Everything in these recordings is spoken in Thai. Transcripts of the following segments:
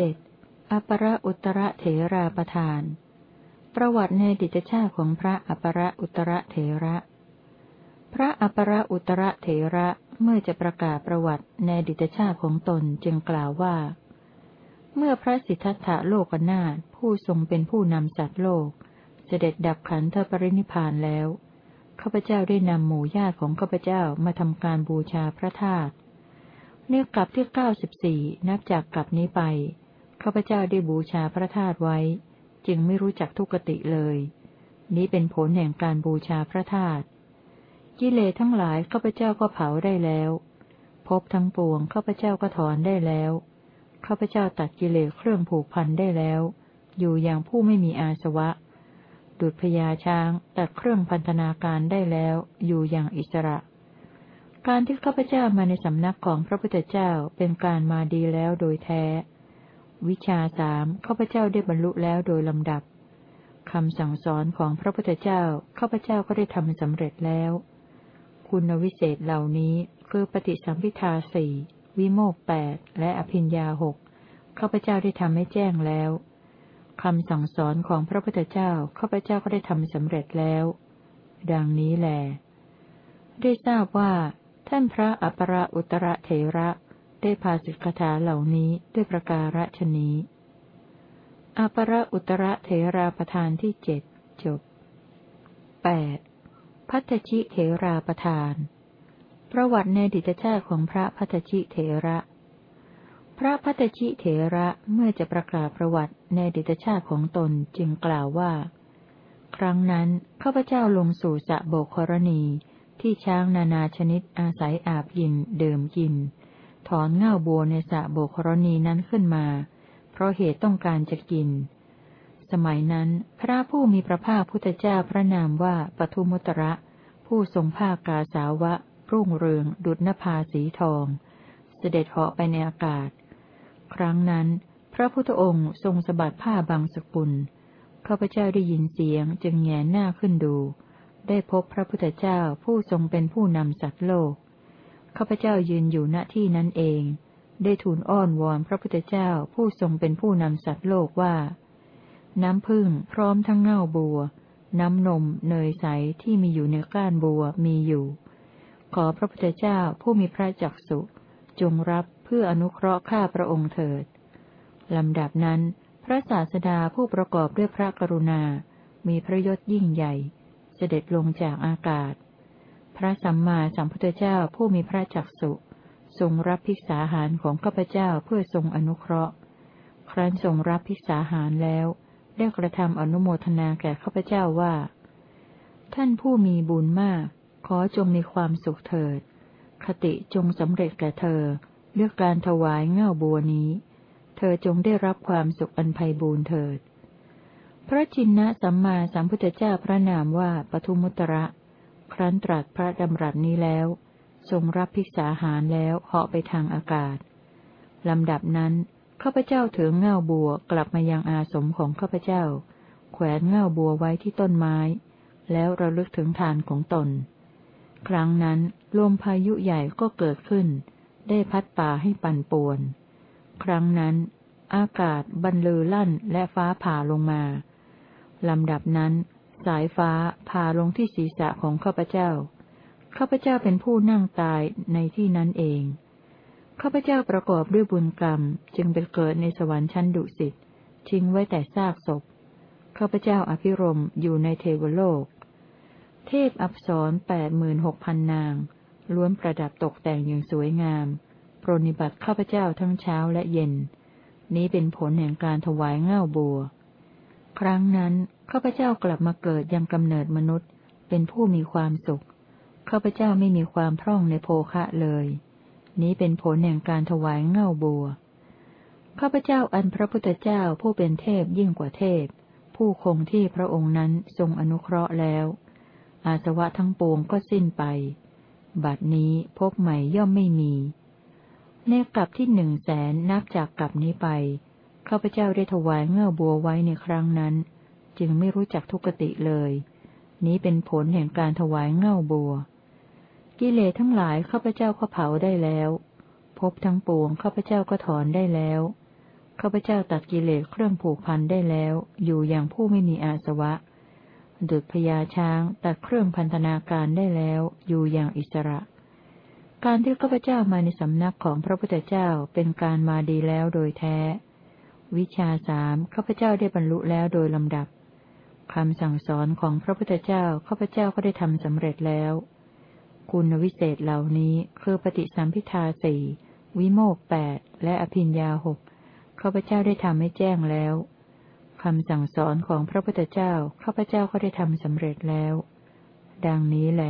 จ็ดอปรอุตระเถราประธาน ประวัติในดิจชาติของพระอปรอุตระเถระ พระอปรอุตระเถระเมื่อจะประกาศประวัติในดิจชาติของตนจึงกล่าวว่า เมื่อพระสิทธัตถะโลกนาถผู้ทรงเป็นผู้นำสัตว์โลก เสด็จดับขันธปรินิพานแล้วข้าพเจ้าได้นำหมู่ญาติของข้าพเจ้ามาทำการบูชาพระธาตุเนื่อกลับที่เก้าสิบสี่นับจากกลับนี้ไป ข้าพเจ้าได้บูชาพระธาตุไว้ จึงไม่รู้จักทุกติเลย นี้เป็นผลแห่งการบูชาพระธาตุกิเลสทั้งหลายข้าพเจ้าก็เผาได้แล้วพบทั้งปวงข้าพเจ้าก็ถอนได้แล้วข้าพเจ้าตัดกิเลสเครื่องผูกพันได้แล้ว อยู่อย่างผู้ไม่มีอาสวะ ดุจพญาช้างตัดเครื่องพันธนาการได้แล้ว อยู่อย่างอิสระ การที่ข้าพเจ้ามาในสำนักของพระพุทธเจ้าเป็นการมาดีแล้วโดยแท้ วิชาสามข้าพเจ้าได้บรรลุแล้วโดยลำดับคำสั่งสอนของพระพุทธเจ้าข้าพเจ้าก็ได้ทำสำเร็จแล้ว คุณวิเศษเหล่านี้คือปฏิสัมพิทาสี่วิโมกแปดและอภิญญาหกข้าพเจ้าได้ทำให้แจ้งแล้วคำสั่งสอนของพระพุทธเจ้าข้าพเจ้าก็ได้ทำสำเร็จแล้ว ดังนี้แหลได้ทราบว่า ท่านพระอัปราอุตระเถระ ได้พาสิกขาเหล่านี้ด้วยประการฉนี้อปรอุตระเถราประธานที่เจ็ดจบแปดพัทชิเถราประธาน ประวัติในดิตชาติของพระพัทชิเถระ พระพัทชิเถระเมื่อจะประกาศประวัติในดิตชาติของตนจึงกล่าวว่า ครั้งนั้นข้าพเจ้าลงสู่สะโบกรณีที่ช้างนานาชนิดอาศัยอาบยินเดิมกิน ถอนเง่าบัวในสระโบกรณีนั้นขึ้นมา เพราะเหตุต้องการจะกิน สมัยนั้น พระผู้มีพระภาคพุทธเจ้าพระนามว่าปทุมุตระ ผู้ทรงภาคกาสาวะ รุ่งเรือง ดุจนภาสีทอง เสด็จเหาะไปในอากาศ ครั้งนั้น พระพุทธองค์ทรงสบัดผ้าบางสกุลข้าพเจ้าได้ยินเสียงจึงแงนหน้าขึ้นดู ได้พบพระพุทธเจ้าผู้ทรงเป็นผู้นำสัตว์โลก ข้าพเจ้ายืนอยู่ณที่นั้นเอง ได้ทูลอ้อนวอนพระพุทธเจ้าผู้ทรงเป็นผู้นำสัตว์โลกว่า น้ำพึ่งพร้อมทั้งเง่าบัว น้ำนมเนยใสที่มีอยู่ในก้านบัวมีอยู่ ขอพระพุทธเจ้าผู้มีพระจักสุจงรับเพื่ออนุเคราะห์ข้าพระองค์เถิดลำดับนั้น พระศาสดาผู้ประกอบด้วยพระกรุณา มีพระยศยิ่งใหญ่ เสด็จลงจากอากาศ พระสัมมาสัมพุทธเจ้าผู้มีพระจักสุทรงรับพิกษาหารของข้าพเจ้าเพื่อทรงอนุเคราะห์ ครั้นทรงรับพิกษาหารแล้ว ได้กระทำอนุโมทนาแก่ข้าพเจ้าว่า ท่านผู้มีบุญมาก ขอจงมีความสุขเถิด คติจงสำเร็จแก่เธอเลือกการถวายเง่าบัวนี้ เธอจงได้รับความสุขอันไพบูรณ์เถิด พระชินนะสัมมาสัมพุทธเจ้าพระนามว่าปทุมุตระ ครั้นตรัสพระดำรัสนี้แล้ว ทรงรับภิกษาหารแล้วเหาะไปทางอากาศลำดับนั้นข้าพเจ้าถือเง่าบัวกลับมายังอาสมของข้าพเจ้า แขวนเง่าบัวไว้ที่ต้นไม้ แล้วระลึกถึงทานของตน ครั้งนั้นลมพายุใหญ่ก็เกิดขึ้น ได้พัดป่าให้ปั่นป่วน ครั้งนั้น อากาศบรรลือลั่นและฟ้าผ่าลงมาลำดับนั้น สายฟ้าผ่าลงที่ศีรษะของข้าพเจ้า ข้าพเจ้าเป็นผู้นั่งตายในที่นั้นเอง ข้าพเจ้าประกอบด้วยบุญกรรมจึงเป็นเกิดในสวรรค์ชั้นดุสิตทิ้งไว้แต่ซากศพ ข้าพเจ้าอภิรมอยู่ในเทวโลก เทพอับสรแปดหมื่นหกพันนาง ล้วนประดับตกแต่งอย่างสวยงาม ปรนิบัติข้าพเจ้าทั้งเช้าและเย็น นี้เป็นผลแห่งการถวายเง่าบัว ครั้งนั้น ข้าพเจ้ากลับมาเกิดยังกำเนิดมนุษย์ เป็นผู้มีความสุข ข้าพเจ้าไม่มีความพร่องในโภคะเลย นี้เป็นผลแห่งการถวายเง่าบัว ข้าพเจ้าอันพระพุทธเจ้าผู้เป็นเทพยิ่งกว่าเทพ ผู้คงที่พระองค์นั้นทรงอนุเคราะห์แล้ว อาสวะทั้งปวงก็สิ้นไป บัดนี้พบใหม่ย่อมไม่มี ในกลับที่หนึ่งแสนนับจากกลับนี้ไป ข้าพเจ้าได้ถวายเง่าบัวไว้ในครั้งนั้น จึงไม่รู้จักทุกติเลย นี้เป็นผลแห่งการถวายเง่าบัว กิเลสทั้งหลายข้าพเจ้าก็เผาได้แล้วพบทั้งปวงข้าพเจ้าก็ถอนได้แล้วข้าพเจ้าตัดกิเลสเครื่องผูกพันได้แล้ว อยู่อย่างผู้ไม่มีอาสวะ ดุจพญาช้างตัดเครื่องพันธนาการได้แล้ว อยู่อย่างอิสระ การที่ข้าพเจ้ามาในสำนักของพระพุทธเจ้าเป็นการมาดีแล้วโดยแท้ วิชาสามข้าพเจ้าได้บรรลุแล้วโดยลำดับ คำสั่งสอนของพระพุทธเจ้าข้าพเจ้าก็ได้ทำสำเร็จแล้ว คุณวิเศษเหล่านี้คือปฏิสัมพิทาสี่วิโมกแปดและอภิญญาหกข้าพเจ้าได้ทำให้แจ้งแล้วคำสั่งสอนของพระพุทธเจ้าข้าพเจ้าก็ได้ทำสำเร็จแล้ว ดังนี้แหล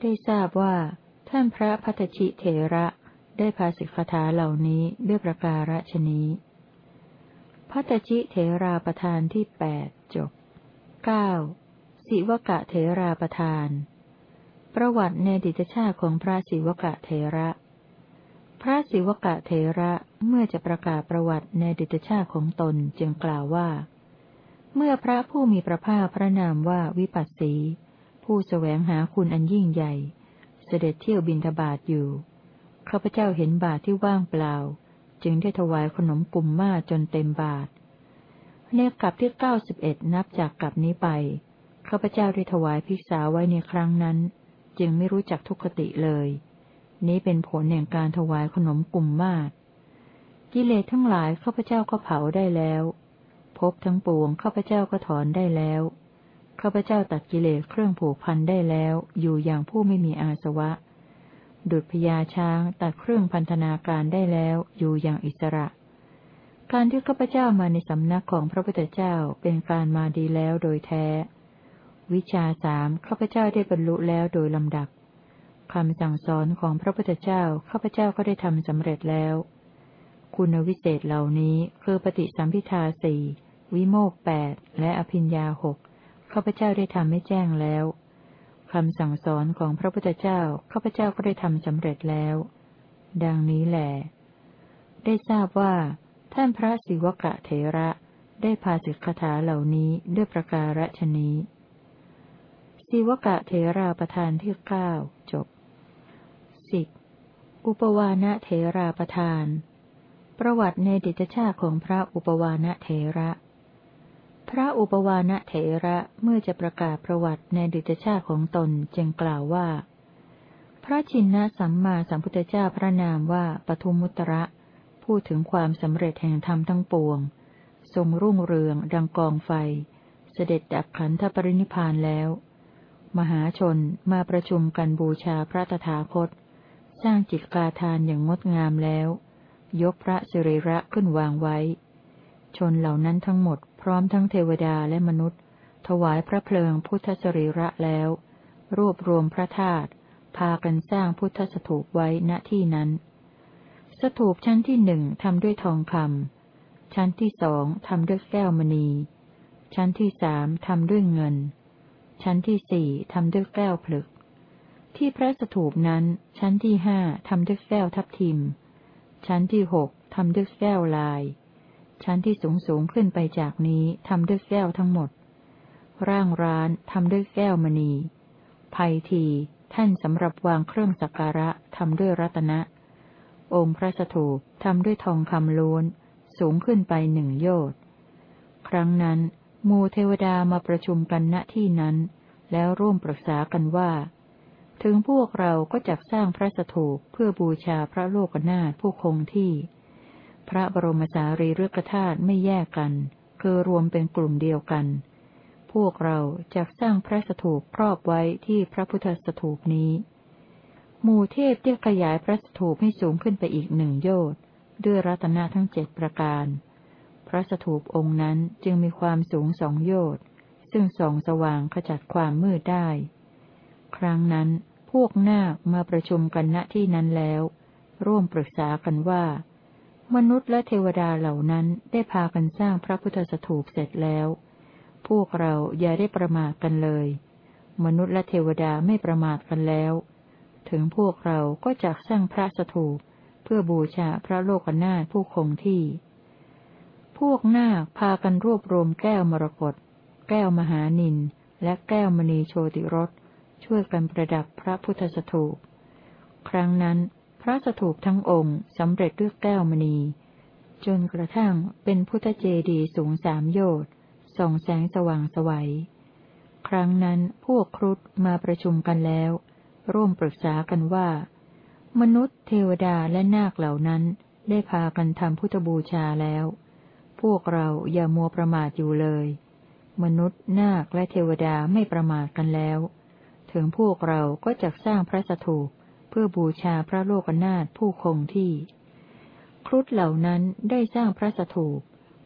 ได้ทราบว่า ท่านพระพัทชิเถระได้พาสิกขาเหล่านี้ด้วยประการฉนี้พัทชิเถราประธานที่แปด จบเก้าสิวกะเถราประธาน ประวัติในดิจชาติของพระสิวกะเถระ พระสิวกะเถระเมื่อจะประกาศประวัติในดิจชาติของตนจึงกล่าวว่า เมื่อพระผู้มีพระภาคพระนามว่าวิปัสสี ผู้แสวงหาคุณอันยิ่งใหญ่ เสด็จเที่ยวบินทบาทอยู่ข้าพเจ้าเห็นบาทที่ว่างเปล่า จึงได้ถวายขนมกลุ่มมาจนเต็มบาท ในกลับที่เก้าสิบเอ็ดนับจากกลับนี้ไปข้าพเจ้าได้ถวายพิกษาไว้ในครั้งนั้น จึงไม่รู้จักทุกขติเลย นี้เป็นผลแห่งการถวายขนมกลุ่มมากกิเลสทั้งหลายข้าพเจ้าก็เผาได้แล้วพบทั้งปวงข้าพเจ้าก็ถอนได้แล้วข้าพเจ้าตัดกิเลสเครื่องผูกพันได้แล้ว อยู่อย่างผู้ไม่มีอาสวะ ดุจพญาช้างตัดเครื่องพันธนาการได้แล้ว อยู่อย่างอิสระ การที่ข้าพเจ้ามาในสำนักของพระพุทธเจ้าเป็นการมาดีแล้วโดยแท้ วิชาสามข้าพเจ้าได้บรรลุแล้วโดยลำดับคำสั่งสอนของพระพุทธเจ้าข้าพเจ้าก็ได้ทำสำเร็จแล้ว คุณวิเศษเหล่านี้คือปฏิสัมพิทาสี่วิโมกแปดและอภิญญาหกข้าพเจ้าได้ทำให้แจ้งแล้วคำสั่งสอนของพระพุทธเจ้าข้าพเจ้าก็ได้ทำสำเร็จแล้ว ดังนี้แหละได้ทราบว่า ท่านพระศิวกะเถระได้พาสิกขาเหล่านี้ด้วยประการฉนี้ศิวกะเถราประธานที่เก้าจบสิบอุปวานะเถราประธาน ประวัติในดิจชาของพระอุปวานะเถระ พระอุปวานะเถระเมื่อจะประกาศประวัติในดิจชาติของตนจึงกล่าวว่า พระชินนะสัมมาสัมพุทธเจ้าพระนามว่าปทุมุตระ พูดถึงความสำเร็จแห่งธรรมทั้งปวง ทรงรุ่งเรือง ดังกองไฟ เสด็จดับขันธปรินิพานแล้ว มหาชนมาประชุมกันบูชาพระตถาคต สร้างจิตกาทานอย่างงดงามแล้ว ยกพระสิริระขึ้นวางไว้ ชนเหล่านั้นทั้งหมดพร้อมทั้งเทวดาและมนุษย์ ถวายพระเพลิงพุทธสิรีระแล้ว รวบรวมพระธาตุพากันสร้างพุทธสถูปไว้ณที่นั้น สถูปชั้นที่หนึ่งทำด้วยทองคำ ชั้นที่สองทำด้วยแก้วมณี ชั้นที่สามทำด้วยเงิน ชั้นที่สี่ทำด้วยแก้วผลึก ที่พระสถูปนั้น ชั้นที่ห้าทำด้วยแก้วทับทิม ชั้นที่หกทำด้วยแก้วลาย ชั้นที่สูงสูงขึ้นไปจากนี้ทำด้วยแก้วทั้งหมด ร่างร้านทำด้วยแก้วมณีภัยที ท่านสำหรับวางเครื่องสักการะทำด้วยรัตนะ องค์พระสถูปทำด้วยทองคำล้วน สูงขึ้นไปหนึ่งโยชน์ครั้งนั้นมูเทวดามาประชุมกันณที่นั้น แล้วร่วมปรึกษากันว่า ถึงพวกเราก็จักสร้างพระสถูปเพื่อบูชาพระโลกนาถผู้คงที่ พระบรมสารีริกธาตุไม่แยกกัน คือรวมเป็นกลุ่มเดียวกัน พวกเราจะสร้างพระสถูปครอบไว้ที่พระพุทธสถูปนี้ หมู่เทพได้ขยายพระสถูปให้สูงขึ้นไปอีกหนึ่งโยชน์ด้วยรัตนะทั้งเจ็ดประการ พระสถูปองค์นั้นจึงมีความสูงสองโยชน์ซึ่งส่องสว่างขจัดความมืดได้ ครั้งนั้นพวกนาคมาประชุมกันณที่นั้นแล้ว ร่วมปรึกษากันว่า มนุษย์และเทวดาเหล่านั้นได้พากันสร้างพระพุทธสถูปเสร็จแล้ว พวกเราอย่าได้ประมาทกันเลย มนุษย์และเทวดาไม่ประมาทกันแล้ว ถึงพวกเราก็จักสร้างพระสถูปเพื่อบูชาพระโลกนาถผู้คงที่ พวกนาคพากันรวบรวมแก้วมรกตแก้วมหานินและแก้วมณีโชติรสช่วยกันประดับพระพุทธสถูป ครั้งนั้นพระสถูปทั้งองค์สำเร็จด้วยแก้วมณี จนกระทั่งเป็นพุทธเจดีย์สูงสามโยชน์ส่องแสงสว่างสวัย ครั้งนั้นพวกครุฑมาประชุมกันแล้ว ร่วมปรึกษากันว่า มนุษย์ เทวดาและนาคเหล่านั้น ได้พากันทำพุทธบูชาแล้ว พวกเราอย่ามัวประมาทอยู่เลย มนุษย์นาคและเทวดาไม่ประมาทกันแล้ว ถึงพวกเราก็จะสร้างพระสถูปเพื่อบูชาพระโลกนาถผู้คงที่ ครุฑเหล่านั้นได้สร้างพระสถูป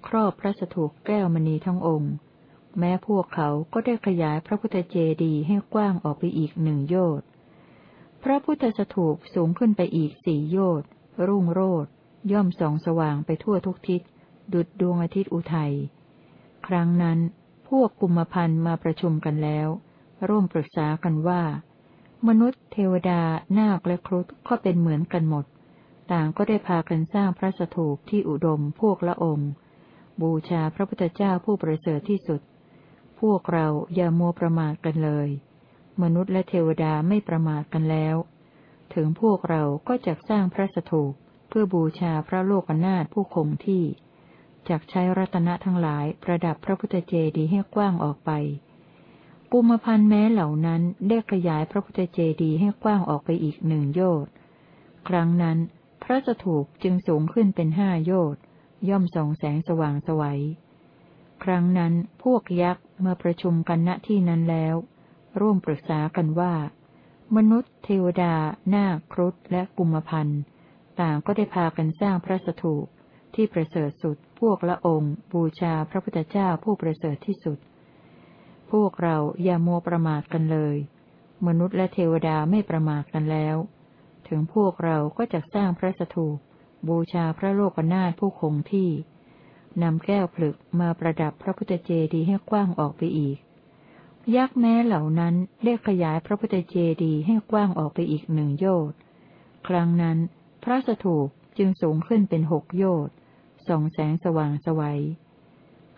ครอบพระสถูปแก้วมณีทั้งองค์ แม้พวกเขาก็ได้ขยายพระพุทธเจดีย์ให้กว้างออกไปอีกหนึ่งโยชน์ พระพุทธสถูปสูงขึ้นไปอีกสี่โยชน์รุ่งโรดย่อมส่องสว่างไปทั่วทุกทิศ ดุดดวงอาทิตย์อุทัย ครั้งนั้น พวกกุมพันธ์มาประชุมกันแล้ว ร่วมปรึกษากันว่า มนุษย์เทวดา นาคและครุฑก็เป็นเหมือนกันหมด ต่างก็ได้พากันสร้างพระสถูปที่อุดมพวกละองค์ บูชาพระพุทธเจ้าผู้ประเสริฐที่สุด พวกเราอย่ามัวประมาทกันเลย มนุษย์และเทวดาไม่ประมาทกันแล้ว ถึงพวกเราก็จะสร้างพระสถูปเพื่อบูชาพระโลกนาถผู้คงที่จากใช้รัตนะทั้งหลายประดับพระพุทธเจดีย์ให้กว้างออกไป กุมพันแม้เหล่านั้นได้ขยายพระพุทธเจดีย์ให้กว้างออกไปอีกหนึ่งโยชน์ครั้งนั้น พระสถูปจึงสูงขึ้นเป็นห้าโยชน์ย่อมส่องแสงสว่างสวัย ครั้งนั้นพวกยักษ์เมาประชุมกันณที่นั้นแล้ว ร่วมปรึกษากันว่า มนุษย์ เทวดา นาคครุฑและกุมพันธ์ต่างก็ได้พากันสร้างพระสถูปที่ประเสริฐสุดพวกละองค์ บูชาพระพุทธเจ้าผู้ประเสริฐที่สุด พวกเราอย่าโมประมาทกันเลย มนุษย์และเทวดาไม่ประมาทกันแล้ว ถึงพวกเราก็จะสร้างพระสถูปบูชาพระโลกนาถผู้คงที่นำแก้วผลึกมาประดับพระพุทธเจดีย์ให้กว้างออกไปอีก ยักษ์แม้เหล่านั้นได้ขยายพระพุทธเจดีย์ให้กว้างออกไปอีกหนึ่งโยชน์ครั้งนั้น พระสถูปจึงสูงขึ้นเป็นหกโยชน์ส่องแสงสว่างสวัย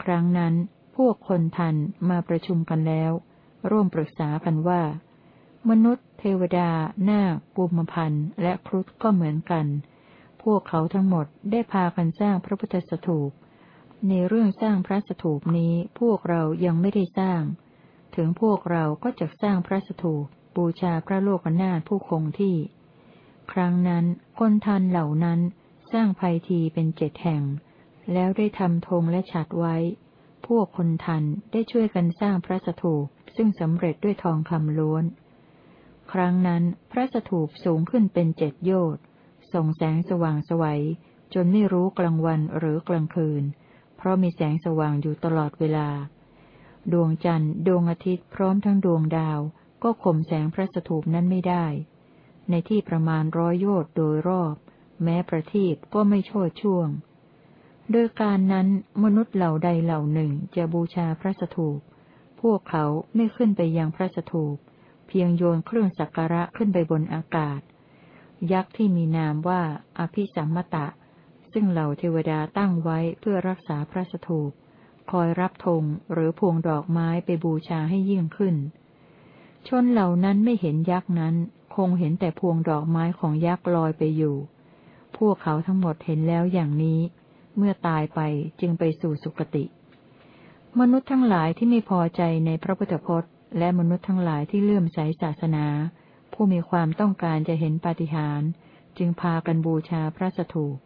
ครั้งนั้นพวกคนทันมาประชุมกันแล้ว ร่วมปรึกษากันว่า มนุษย์ เทวดา นาคปุมพันธ์และครุฑก็เหมือนกัน พวกเขาทั้งหมดได้พากันสร้างพระพุทธสถูป ในเรื่องสร้างพระสถูปนี้พวกเรายังไม่ได้สร้าง ถึงพวกเราก็จะสร้างพระสถูปบูชาพระโลกนาถผู้คงที่ ครั้งนั้นคนทันเหล่านั้นสร้างภัยทีเป็นเจ็ดแห่ง แล้วได้ทำธงและฉัดไว้ พวกคนทันได้ช่วยกันสร้างพระสถูปซึ่งสำเร็จด้วยทองคำล้วน ครั้งนั้นพระสถูปสูงขึ้นเป็นเจ็ดโยชน์ส่งแสงสว่างสวัยจนไม่รู้กลางวันหรือกลางคืน เพราะมีแสงสว่างอยู่ตลอดเวลา ดวงจันทร์ ดวงอาทิตย์พร้อมทั้งดวงดาว ก็ข่มแสงพระสถูปนั้นไม่ได้ ในที่ประมาณร้อยโยชน์โดยรอบ แม้ประทีปก็ไม่โชดช่วง โดยการนั้นมนุษย์เหล่าใดเหล่าหนึ่งจะบูชาพระสถูป พวกเขาไม่ขึ้นไปยังพระสถูป เพียงโยนเครื่องสักการะขึ้นไปบนอากาศ ยักษ์ที่มีนามว่าอภิสัมมตะ ซึ่งเหล่าเทวดาตั้งไว้เพื่อรักษาพระสถูป คอยรับธงหรือพวงดอกไม้ไปบูชาให้ยิ่งขึ้น ชนเหล่านั้นไม่เห็นยักษ์นั้น คงเห็นแต่พวงดอกไม้ของยักษ์ลอยไปอยู่ พวกเขาทั้งหมดเห็นแล้วอย่างนี้ เมื่อตายไปจึงไปสู่สุคติ มนุษย์ทั้งหลายที่ไม่พอใจในพระพุทธพจน์ และมนุษย์ทั้งหลายที่เลื่อมใสศาสนา ผู้มีความต้องการจะเห็นปาฏิหาริย์จึงพากันบูชาพระสถูป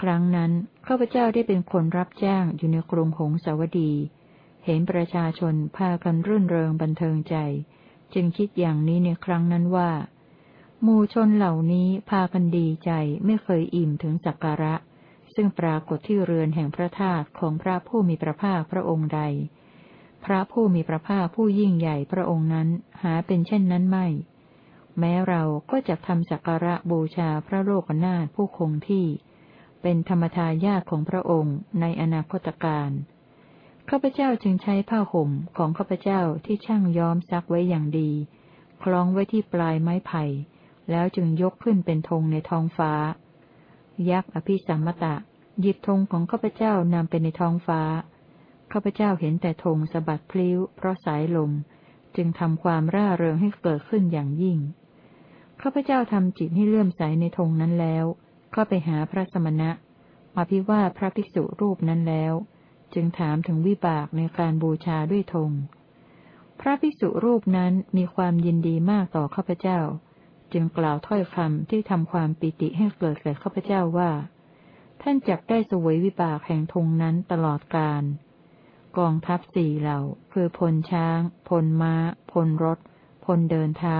ครั้งนั้นข้าพเจ้าได้เป็นคนรับจ้างอยู่ในกรุงหงสาวดี เห็นประชาชนพากันรื่นเริงบันเทิงใจ จึงคิดอย่างนี้ในครั้งนั้นว่ามูชนเหล่านี้พากันดีใจไม่เคยอิ่มถึงสักการะ ซึ่งปรากฏที่เรือนแห่งพระธาตุของพระผู้มีพระภาคพระองค์ใด พระผู้มีพระภาคผู้ยิ่งใหญ่พระองค์นั้นหาเป็นเช่นนั้นไม่ แม้เราก็จะทำสักการะบูชาพระโลกนาถผู้คงที่ เป็นธรรมทายาทของพระองค์ในอนาคตการข้าพเจ้าจึงใช้ผ้าห่มของข้าพเจ้าที่ช่างย้อมซักไว้อย่างดี คล้องไว้ที่ปลายไม้ไผ่ แล้วจึงยกขึ้นเป็นธงในท้องฟ้า ยักษ์อภิสัมมตะ หยิบธงของข้าพเจ้านำไปในท้องฟ้าข้าพเจ้าเห็นแต่ธงสะบัดพลิ้ว เพราะสายลม จึงทำความร่าเริงให้เกิดขึ้นอย่างยิ่งข้าพเจ้าทำจิตให้เลื่อมใสในธงนั้นแล้ว ก็ไปหาพระสมณะอภิวาพระภิกษุรูปนั้นแล้ว จึงถามถึงวิบากในการบูชาด้วยธงพระภิกษุรูปนั้นมีความยินดีมากต่อข้าพเจ้า จึงกล่าวถ้อยคำที่ทำความปิติให้เกิดแก่ข้าพเจ้าว่า ท่านจักได้สวยวิบากแห่งธงนั้นตลอดกาลกองทัพสี่เหล่า คือพลช้าง พลม้า พลรถ พลเดินเท้า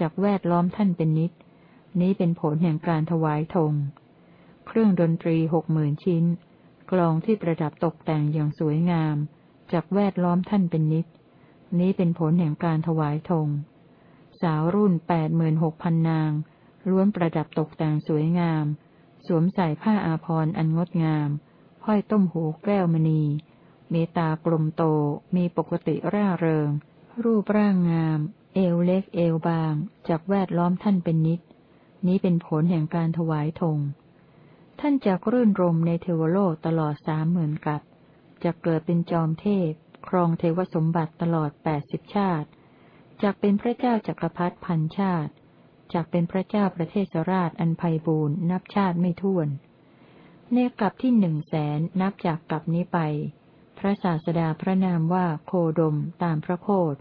จากแวดล้อมท่านเป็นนิด นี้เป็นผลแห่งการถวายธง เครื่องดนตรีหกหมื่นชิ้น กลองที่ประดับตกแต่งอย่างสวยงาม จากแวดล้อมท่านเป็นนิด นี้เป็นผลแห่งการถวายธง สาวรุ่นแปดหมื่นหกพันนาง ล้วนประดับตกแต่งสวยงาม สวมใส่ผ้าอาภรณ์อันงดงาม ห้อยต้มหูแก้วมณี มีตากลมโต มีปกติร่าเริง รูปร่างงาม เอวเล็กเอวบาง จากแวดล้อมท่านเป็นนิด นี้เป็นผลแห่งการถวายธง ท่านจะรื่นรมในเทวโลกตลอดสามหมื่นกับ จะเกิดเป็นจอมเทพ ครองเทวสมบัติตลอดแปดสิบชาติจากเป็นพระเจ้าจักรพรรดิพันชาติจากเป็นพระเจ้าประเทศราชอันไพบูรณ์นับชาติไม่ถ้วนในกลับที่หนึ่งแสนนับจากกลับนี้ไป พระศาสดาพระนามว่าโคดมตามพระโคด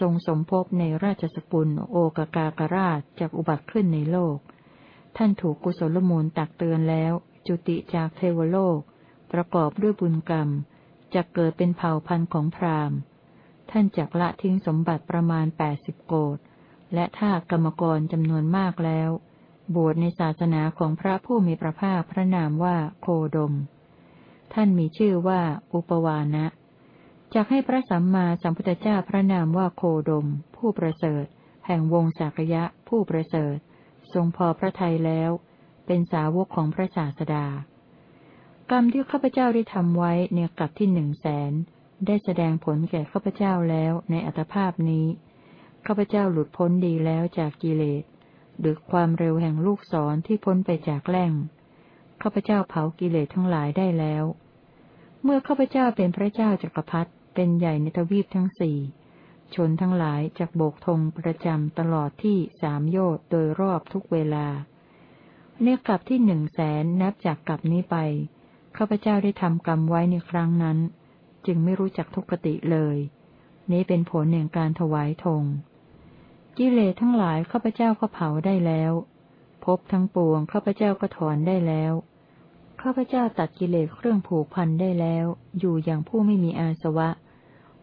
ทรงสมภพในราชสกุลโอกากากราชจากอุบัติขึ้นในโลก ท่านถูกกุศลมูลตักเตือนแล้ว จุติจากเทวโลก ประกอบด้วยบุญกรรมจะเกิดเป็นเผ่าพันธุ์ของพราหมณ์ ท่านจักละทิ้งสมบัติประมาณแปดสิบโกดและท่ากรรมกรจำนวนมากแล้ว บวชในศาสนาของพระผู้มีพระภาคพระนามว่าโคดม ท่านมีชื่อว่าอุปวานะ จะให้พระสัมมาสัมพุทธเจ้าพระนามว่าโคดม ผู้ประเสริฐ แห่งวงสักยะ ผู้ประเสริฐ ทรงพอพระทัยแล้ว เป็นสาวกของพระศาสดา กรรมที่ข้าพเจ้าได้ทำไว้ในกลับที่หนึ่งแสนได้แสดงผลแก่ข้าพเจ้าแล้วในอัตภาพนี้ข้าพเจ้าหลุดพ้นดีแล้วจากกิเลสหรือความเร็วแห่งลูกศรที่พ้นไปจากแหล่งข้าพเจ้าเผากิเลสทั้งหลายได้แล้ว เมื่อข้าพเจ้าเป็นพระเจ้าจักรพรรดิ เป็นใหญ่ในทวีปทั้งสี่ชนทั้งหลายจากโบกธงประจำตลอดที่สามโยชน์โดยรอบทุกเวลา เนกลับที่หนึ่งแสนนับจากกลับนี้ไป ข้าพเจ้าได้ทำกรรมไว้ในครั้งนั้น จึงไม่รู้จักทุกติเลย นี้เป็นผลแห่งการถวายธงกิเลสทั้งหลายข้าพเจ้าก็เผาได้แล้วภพทั้งปวงข้าพเจ้าก็ถอนได้แล้ว ข้าพเจ้าตัดกิเลสเครื่องผูกพันได้แล้ว อยู่อย่างผู้ไม่มีอาสวะ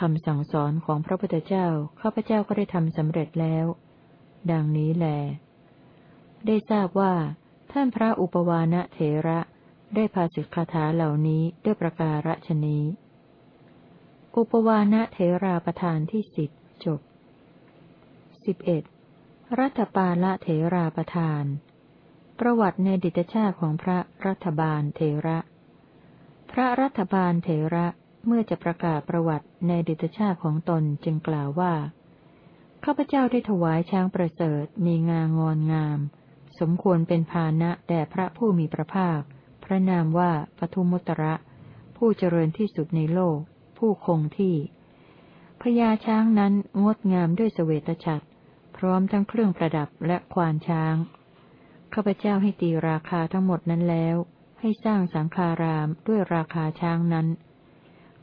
คำสั่งสอนของพระพุทธเจ้าข้าพเจ้าก็ได้ทำสำเร็จแล้ว ดังนี้แล ได้ทราบว่า ท่านพระอุปวานะเถระได้พาสิกขาถาเหล่านี้ด้วยประการฉนี้ อุปวานะเถราประธานที่สิบจบสิบเอ็ดรัตปาละเถราประธาน ประวัติในดิตชาติของพระรัฐบาลเทระ พระรัฐบาลเทระ เมื่อจะประกาศประวัติในดิตชาติของตนจึงกล่าวว่า ข้าพเจ้าได้ถวายช้างประเสริฐมีงางอนงาม สมควรเป็นภาณะแด่พระผู้มีพระภาค พระนามว่าปทุมุตระ ผู้เจริญที่สุดในโลก ผู้คงที่พญาช้างนั้นงดงามด้วยเสวตฉัตรพร้อมทั้งเครื่องประดับและควานช้าง ข้าพเจ้าให้ตีราคาทั้งหมดนั้นแล้ว ให้สร้างสังฆารามด้วยราคาช้างนั้น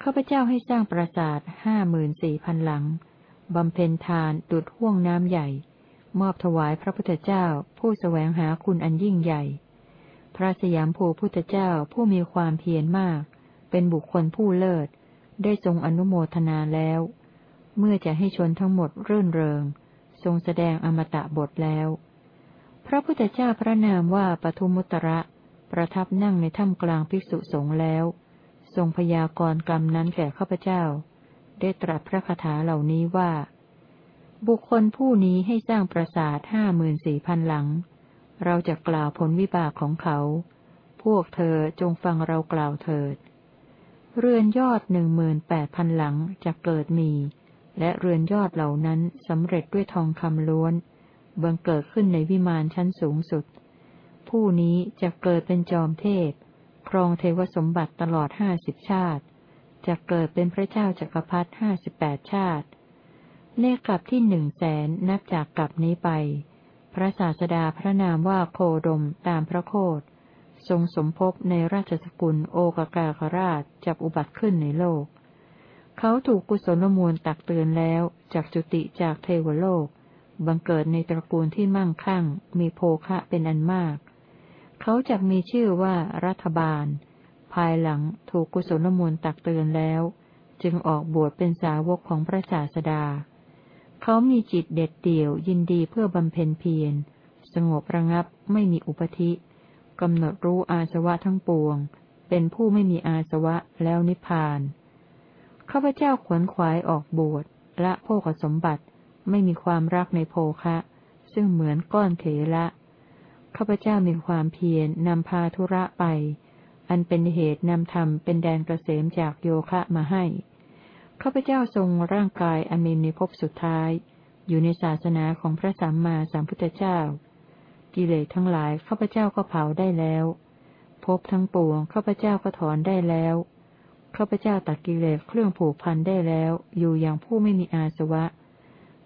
ข้าพเจ้าให้สร้างปราสาทห้าหมื่นสี่พันหลัง บำเพ็ญทานดุดห่วงน้ำใหญ่ มอบถวายพระพุทธเจ้าผู้สแสวงหาคุณอันยิ่งใหญ่ พระสยามภูพุทธเจ้าผู้มีความเพียรมาก เป็นบุคคลผู้เลิศ ได้ทรงอนุโมทนาแล้ว เมื่อจะให้ชนทั้งหมดเรื่นเริง ทรงแสดงอมตะบทแล้ว พระพุทธเจ้าพระนามว่าปทุมุตระ ประทับนั่งในถ้ำกลางภิกษุสงฆ์แล้ว ทรงพยากรณ์กรรมนั้นแก่ข้าพเจ้า ได้ตรัสพระคาถาเหล่านี้ว่า บุคคลผู้นี้ให้สร้างปราสาทห้าหมื่นสี่พันหลัง เราจะกล่าวผลวิบากของเขา พวกเธอจงฟังเรากล่าวเถิด เรือนยอดหนึ่งหมื่นแปดพันหลังจะเกิดมี และเรือนยอดเหล่านั้นสำเร็จด้วยทองคำล้วนบังเกิดขึ้นในวิมานชั้นสูงสุด ผู้นี้จะเกิดเป็นจอมเทพ ครองเทวสมบัติตลอดห้าสิบชาติจะเกิดเป็นพระเจ้าจักรพรรดิห้าสิบแปดชาติในกลับที่หนึ่งแสนนับจากกลับนี้ไป พระศาสดาพระนามว่าโคดมตามพระโคดทรงสมภพในราชสกุลโอกากาคราชจับอุบัติขึ้นในโลก เขาถูกกุศลมูลตักเตือนแล้วจากจุติจากเทวโลก บังเกิดในตระกูลที่มั่งคั่ง มีโภคะเป็นอันมาก เขาจะมีชื่อว่ารัฐบาล ภายหลังถูกกุศลมูลตักเตือนแล้ว จึงออกบวชเป็นสาวกของพระศาสดา เขามีจิตเด็ดเดี่ยวยินดีเพื่อบำเพ็ญเพียร สงบระงับไม่มีอุปธิกำหนดรู้อาสวะทั้งปวง เป็นผู้ไม่มีอาสวะแล้วนิพพาน ข้าพเจ้าขวนขวายออกบวชละโภคสมบัติไม่มีความรักในโภคะ ซึ่งเหมือนก้อนเถละ ข้าพเจ้ามีความเพียรนำพาธุระไป อันเป็นเหตุนำธรรมเป็นแดนกเกษมจากโยคะมาให้ ข้าพเจ้าทรงร่างกายอมินในภพสุดท้าย อยู่ในศาสนาของพระสัมมาสัมพุทธเจ้า กิเลสทั้งหลายข้าพเจ้าก็เผาได้แล้วพบทั้งปวงข้าพเจ้าก็ถอนได้แล้วข้าพเจ้าตัดกิเลสเครื่องผูกพันได้แล้ว อยู่อย่างผู้ไม่มีอาสวะ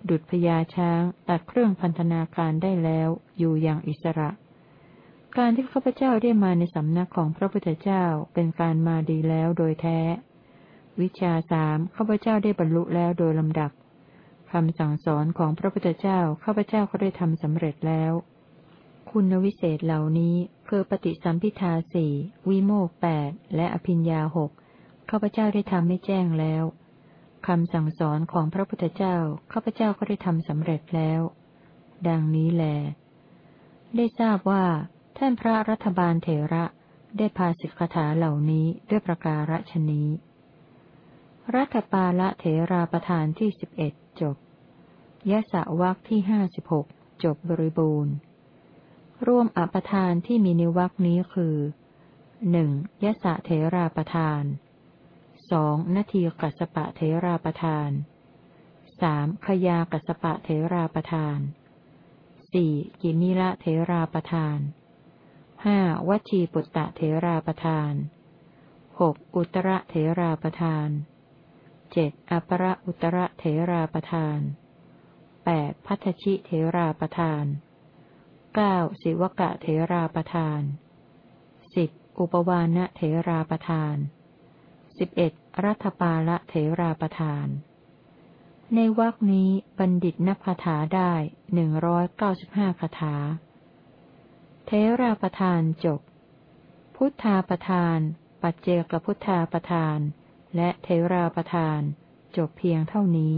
ดุจพญาช้างตัดเครื่องพันธนาการได้แล้วอยู่อย่างอิสระ การที่ข้าพเจ้าได้มาในสำนักของพระพุทธเจ้าเป็นการมาดีแล้วโดยแท้ วิชาสามข้าพเจ้าได้บรรลุแล้วโดยลำดับคำสั่งสอนของพระพุทธเจ้าข้าพเจ้าก็ได้ทำสำเร็จแล้ว คุณวิเศษเหล่านี้คือปฏิสัมพิทาสี่วิโมกแปดและอภิญญาหกข้าพเจ้าได้ทำให้แจ้งแล้ว คำสั่งสอนของพระพุทธเจ้าข้าพเจ้าก็ได้ทำสำเร็จแล้ว ดังนี้แล ได้ทราบว่า ท่านพระรัฐบาลเถระได้พาสิกขาเหล่านี้ด้วยประการฉนี้ รัฐปาละเถราประธานที่สิบเอ็ดจบยะสะวักที่ห้าสิบหกจบบริบูรณ์ ร่วมอปทานที่มีนิวักนี้คือหนึ่งยะสะเทราประทาน สองนาทีกัสปะเทราประทานสามขยากัสปะเทราประทานสี่กิมิละเทราประทานห้าวัชีปุตตะเทราประทานหกอุตระเทราประทานเจ็ดอปรอุตระเทราประทานแปดพัทชิเทราประทานเก้าสิวกะเทราประทานสิบอุปวานะเทราประทาน สิบเอ็ดรัฐปาละเถราประทาน ในวรคนี้บัณฑิตนับคาถาได้หนึ่งร้อยเก้าสิบห้าคาถา เทราประทานจบ พุทธาประทาน ปัจเจกพุทธาประทาน และเทราประทาน จบเพียงเท่านี้